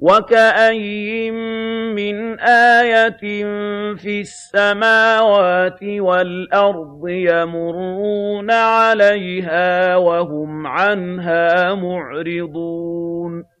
وَكَأَيِّن مِّنْ آيَةٍ فِي السَّمَاوَاتِ وَالْأَرْضِ يَمُرُّونَ عَلَيْهَا وَهُمْ عَنْهَا مُعْرِضُونَ